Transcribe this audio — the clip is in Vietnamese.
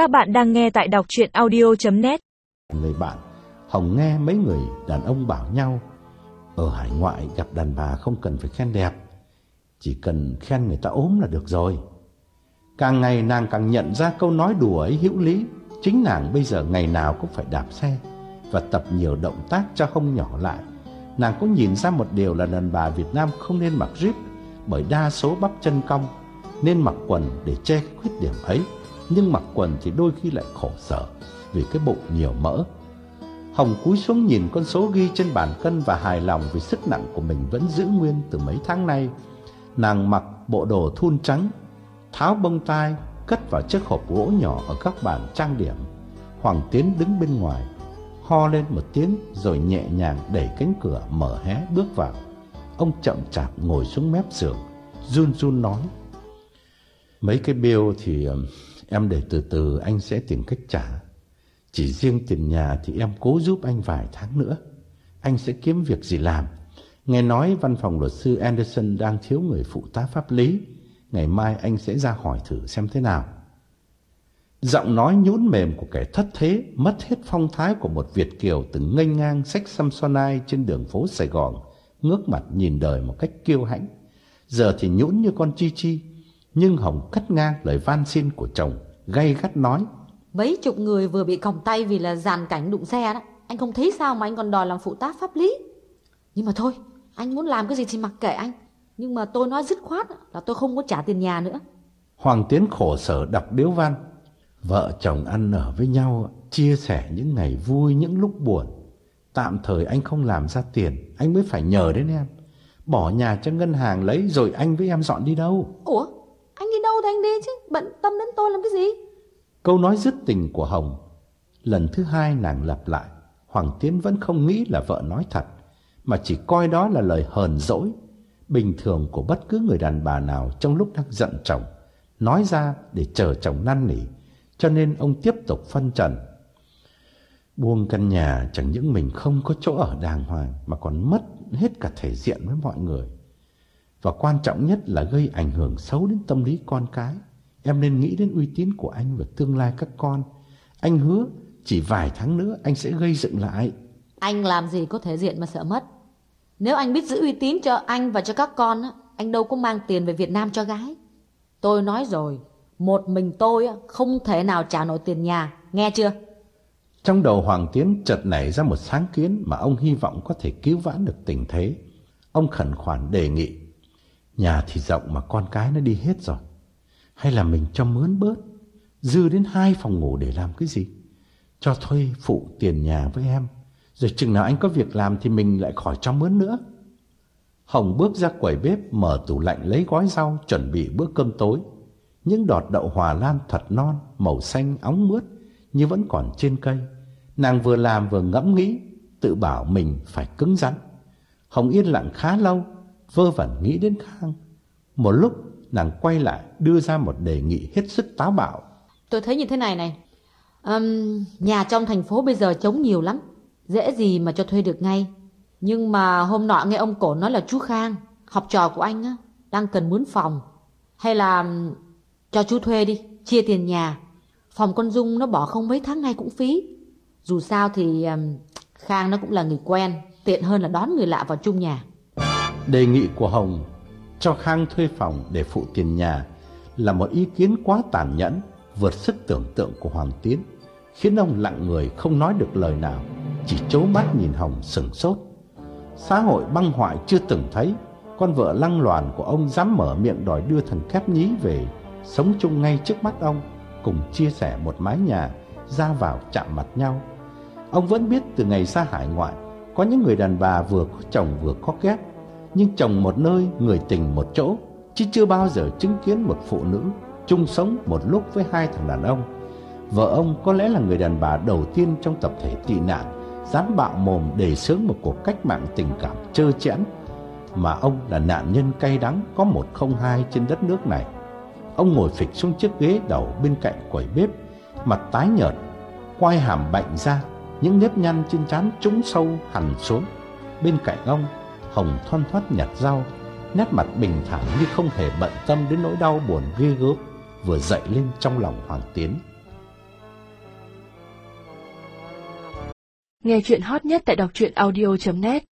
Các bạn đang nghe tại đọc chuyện audio.net Người bạn, Hồng nghe mấy người đàn ông bảo nhau Ở hải ngoại gặp đàn bà không cần phải khen đẹp Chỉ cần khen người ta ốm là được rồi. Càng ngày nàng càng nhận ra câu nói đùa ấy hữu lý Chính nàng bây giờ ngày nào cũng phải đạp xe Và tập nhiều động tác cho không nhỏ lại. Nàng cũng nhìn ra một điều là đàn bà Việt Nam không nên mặc rip Bởi đa số bắp chân cong Nên mặc quần để che khuyết điểm ấy. Nhưng mặc quần thì đôi khi lại khổ sở Vì cái bụng nhiều mỡ. Hồng cúi xuống nhìn con số ghi trên bàn cân Và hài lòng vì sức nặng của mình vẫn giữ nguyên từ mấy tháng nay. Nàng mặc bộ đồ thun trắng, Tháo bông tai, Cất vào chiếc hộp gỗ nhỏ ở các bàn trang điểm. Hoàng Tiến đứng bên ngoài, Ho lên một tiếng rồi nhẹ nhàng đẩy cánh cửa mở hé bước vào. Ông chậm chạp ngồi xuống mép giường, Run run nói, Mấy cái bill thì um, em để từ từ anh sẽ tìm cách trả. Chỉ riêng tiền nhà thì em cố giúp anh vài tháng nữa. Anh sẽ kiếm việc gì làm? Nghe nói văn phòng luật sư Anderson đang thiếu người phụ tá pháp lý. Ngày mai anh sẽ ra hỏi thử xem thế nào. Giọng nói nhũn mềm của kẻ thất thế Mất hết phong thái của một Việt Kiều Từng ngây ngang sách Samsonite trên đường phố Sài Gòn, Ngước mặt nhìn đời một cách kiêu hãnh. Giờ thì nhũn như con chi chi, Nhưng Hồng cắt ngang lời van xin của chồng. Gay gắt nói. Mấy chục người vừa bị còng tay vì là dàn cảnh đụng xe đó. Anh không thấy sao mà anh còn đòi làm phụ tá pháp lý. Nhưng mà thôi Anh muốn làm cái gì thì mặc kệ anh. Nhưng mà tôi nói dứt khoát là tôi không có trả tiền nhà nữa. Hoàng Tiến khổ sở đọc điếu văn. Vợ chồng ăn ở với nhau Chia sẻ những ngày vui những lúc buồn. Tạm thời anh không làm ra tiền Anh mới phải nhờ đến em. Bỏ nhà cho ngân hàng lấy Rồi anh với em dọn đi đâu? Ủa anh đi thì anh đi chứ? Bận tâm đến tôi làm cái gì? Câu nói dứt tình của Hồng, Lần thứ hai nàng lặp lại. Hoàng Tiến vẫn không nghĩ là vợ nói thật, Mà chỉ coi đó là lời hờn dỗi. Bình thường của bất cứ người đàn bà nào Trong lúc đang giận chồng, Nói ra để chờ chồng năn nỉ, Cho nên ông tiếp tục phân trần. Buông căn nhà chẳng những mình không có chỗ ở đàng hoàng, Mà còn mất hết cả thể diện với mọi người. Và quan trọng nhất là gây ảnh hưởng xấu đến tâm lý con cái. Em nên nghĩ đến uy tín của anh và tương lai các con. Anh hứa chỉ vài tháng nữa anh sẽ gây dựng lại. Anh làm gì có thể diện mà sợ mất? Nếu anh biết giữ uy tín cho anh và cho các con Anh đâu có mang tiền về Việt Nam cho gái. Tôi nói rồi Một mình tôi không thể nào trả nổi tiền nhà Nghe chưa? Trong đầu Hoàng Tiến chợt nảy ra một sáng kiến mà ông hy vọng có thể cứu vãn được tình thế. Ông khẩn khoản đề nghị. Nhà thì rộng mà con cái nó đi hết rồi. Hay là mình cho mướn bớt, dư đến hai phòng ngủ để làm cái gì? Cho thuê phụ tiền nhà với em. Rồi chừng nào anh có việc làm thì mình lại khỏi cho mướn nữa. Hồng bước ra quầy bếp mở tủ lạnh lấy gói rau chuẩn bị bữa cơm tối. Những đọt đậu hòa lan thật non, màu xanh óng mướt như vẫn còn trên cây. Nàng vừa làm vừa ngẫm nghĩ, tự bảo mình phải cứng rắn. Hồng yên lặng khá lâu, vơ vẩn nghĩ đến Khang. Một lúc nàng quay lại đưa ra một đề nghị hết sức táo bạo. Tôi thấy như thế này này. Um, Nhà trong thành phố bây giờ trống nhiều lắm. Dễ gì mà cho thuê được ngay. Nhưng mà hôm nọ nghe ông cổ nói là chú Khang Học trò của anh á Đang cần muốn phòng. Hay là cho chú thuê đi Chia tiền nhà. Phòng con Dung nó bỏ không mấy tháng nay cũng phí. Dù sao thì um, Khang nó cũng là người quen Tiện hơn là đón người lạ vào chung nhà. Đề nghị của Hồng cho Khang thuê phòng để phụ tiền nhà là một ý kiến quá tàn nhẫn, vượt sức tưởng tượng của Hoàng Tiến, khiến ông lặng người không nói được lời nào, chỉ chố mắt nhìn Hồng sừng sốt. Xã hội băng hoại chưa từng thấy, con vợ lăng loàn của ông dám mở miệng đòi đưa thằng Kép Nhí về, sống chung ngay trước mắt ông, cùng chia sẻ một mái nhà, ra vào chạm mặt nhau. Ông vẫn biết từ ngày ra hải ngoại, có những người đàn bà vừa có chồng vừa có kép, nhưng chồng một nơi, người tình một chỗ, chứ chưa bao giờ chứng kiến một phụ nữ chung sống một lúc với hai thằng đàn ông. Vợ ông có lẽ là người đàn bà đầu tiên trong tập thể tị nạn, dám bạo mồm đề xướng một cuộc cách mạng tình cảm trơ trẽn, mà ông là nạn nhân cay đắng có một không hai trên đất nước này. Ông ngồi phịch xuống chiếc ghế đầu bên cạnh quầy bếp, mặt tái nhợt, quai hàm bệnh ra, những nếp nhăn trên trán trũng sâu hằn xuống. Bên cạnh ông, Hồng thoăn thoắt nhặt rau, nét mặt bình thản như không hề bận tâm đến nỗi đau buồn ghê gớm vừa dậy lên trong lòng Hoàng Tiến. Nghe truyện hot nhất tại đọc truyện audio.net